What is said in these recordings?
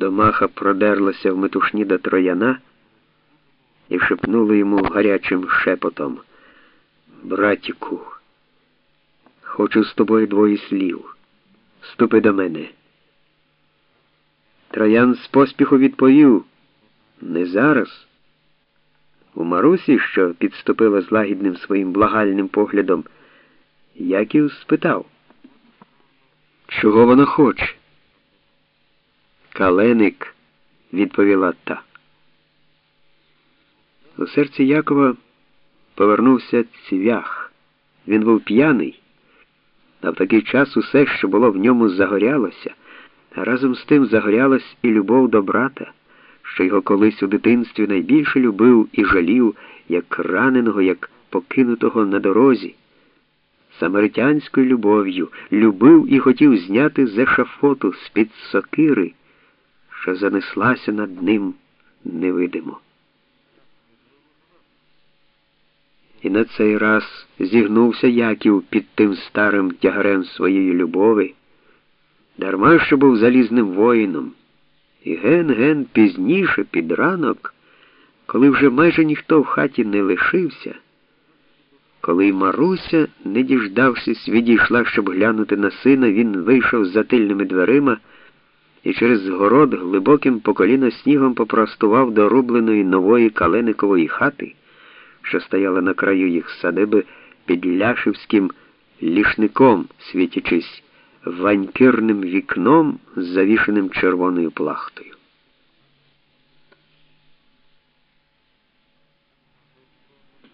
Домаха продерлася в метушні до трояна і шепнула йому гарячим шепотом. Братіку, хочу з тобою двоє слів. Ступи до мене. Троян з поспіху відповів не зараз. У Марусі, що підступила з лагідним своїм благальним поглядом, Яків спитав, чого вона хоче? Каленик, відповіла та. У серці Якова повернувся цвях. Він був п'яний, а в такий час усе, що було в ньому, загорялося, а разом з тим загорялась і любов до брата, що його колись у дитинстві найбільше любив і жалів, як раненого, як покинутого на дорозі. Самаритянською любов'ю любив і хотів зняти з ешафоту з-під сокири, що занеслася над ним невидимо. І на цей раз зігнувся Яків під тим старим тягарем своєї любови, дарма що був залізним воїном. І ген-ген пізніше, під ранок, коли вже майже ніхто в хаті не лишився, коли й Маруся, не діждавшись, відійшла, щоб глянути на сина, він вийшов з затильними дверима і через город глибоким по коліна снігом попростував до рубленої нової каленикової хати що стояла на краю їх садиби під ляшівським лішником, світячись ванькирним вікном, з завішеним червоною плахтою.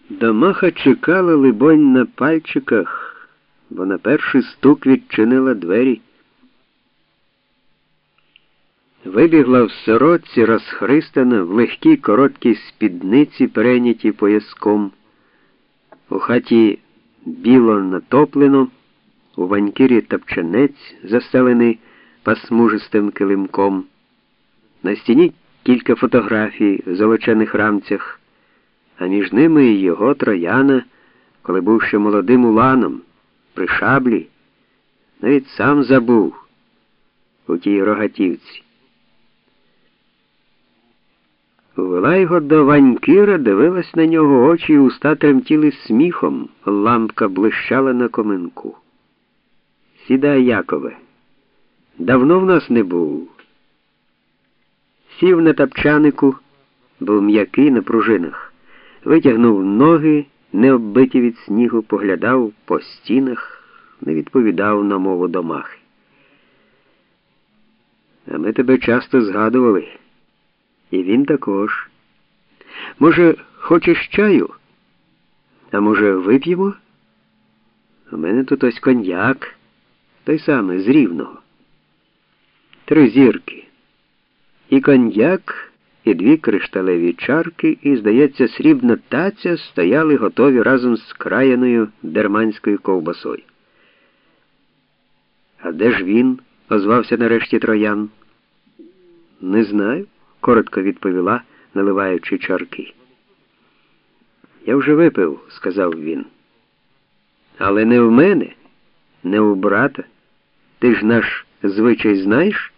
Домаха чекала, либонь, на пальчиках, бо на перший стук відчинила двері. Вибігла в сорочці, розхристана, в легкій короткій спідниці, перейняті пояском. У хаті біло натоплено, у ванькірі тапчанець, застелений пасмужистим килимком. На стіні кілька фотографій в золочених рамцях, а між ними і його трояна, коли був ще молодим уланом, при шаблі, навіть сам забув у тій рогатівці. Вела його до Ванькира, дивилась на нього очі і уста тремтіли сміхом, лампка блищала на коминку. Сідай, Якове, давно в нас не був. Сів на тапчанику, був м'який на пружинах, витягнув ноги, не оббиті від снігу, поглядав по стінах, не відповідав на мову домахи. А ми тебе часто згадували. І він також. Може, хочеш чаю? А може, вип'ємо? У мене тут ось коньяк, той самий з рівного. Три зірки. І коньяк, і дві кришталеві чарки, і, здається, срібна таця стояли готові разом з краяною дерманською ковбасою. А де ж він? озвався нарешті троян. Не знаю коротко відповіла, наливаючи чарки. Я вже випив, сказав він. Але не в мене, не у брата. Ти ж наш звичай знаєш?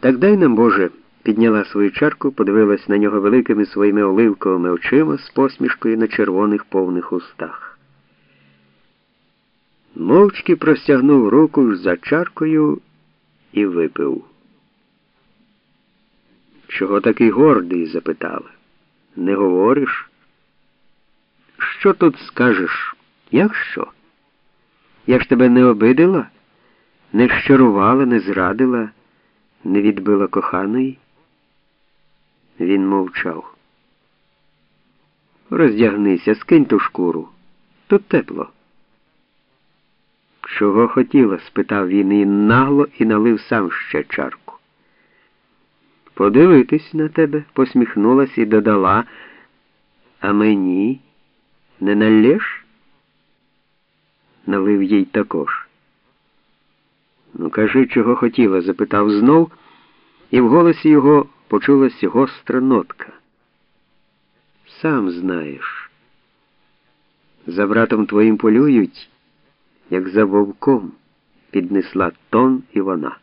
Так дай нам, Боже, підняла свою чарку, подивилась на нього великими своїми оливковими очима з посмішкою на червоних повних устах. Мовчки простягнув руку за чаркою і випив. Чого такий гордий? запитала. Не говориш? Що тут скажеш? Як що? Я ж тебе не обидила, не щарувала, не зрадила, не відбила коханої? Він мовчав. Роздягнися, скинь ту шкуру. Тут тепло. Чого хотіла? спитав він і нагло і налив сам ще чарку. Подивитись на тебе, посміхнулась і додала, а мені не налєш? Налив їй також. Ну, кажи, чого хотіла, запитав знов, і в голосі його почулась гостра нотка. Сам знаєш. За братом твоїм полюють, як за вовком, піднесла тон і вона.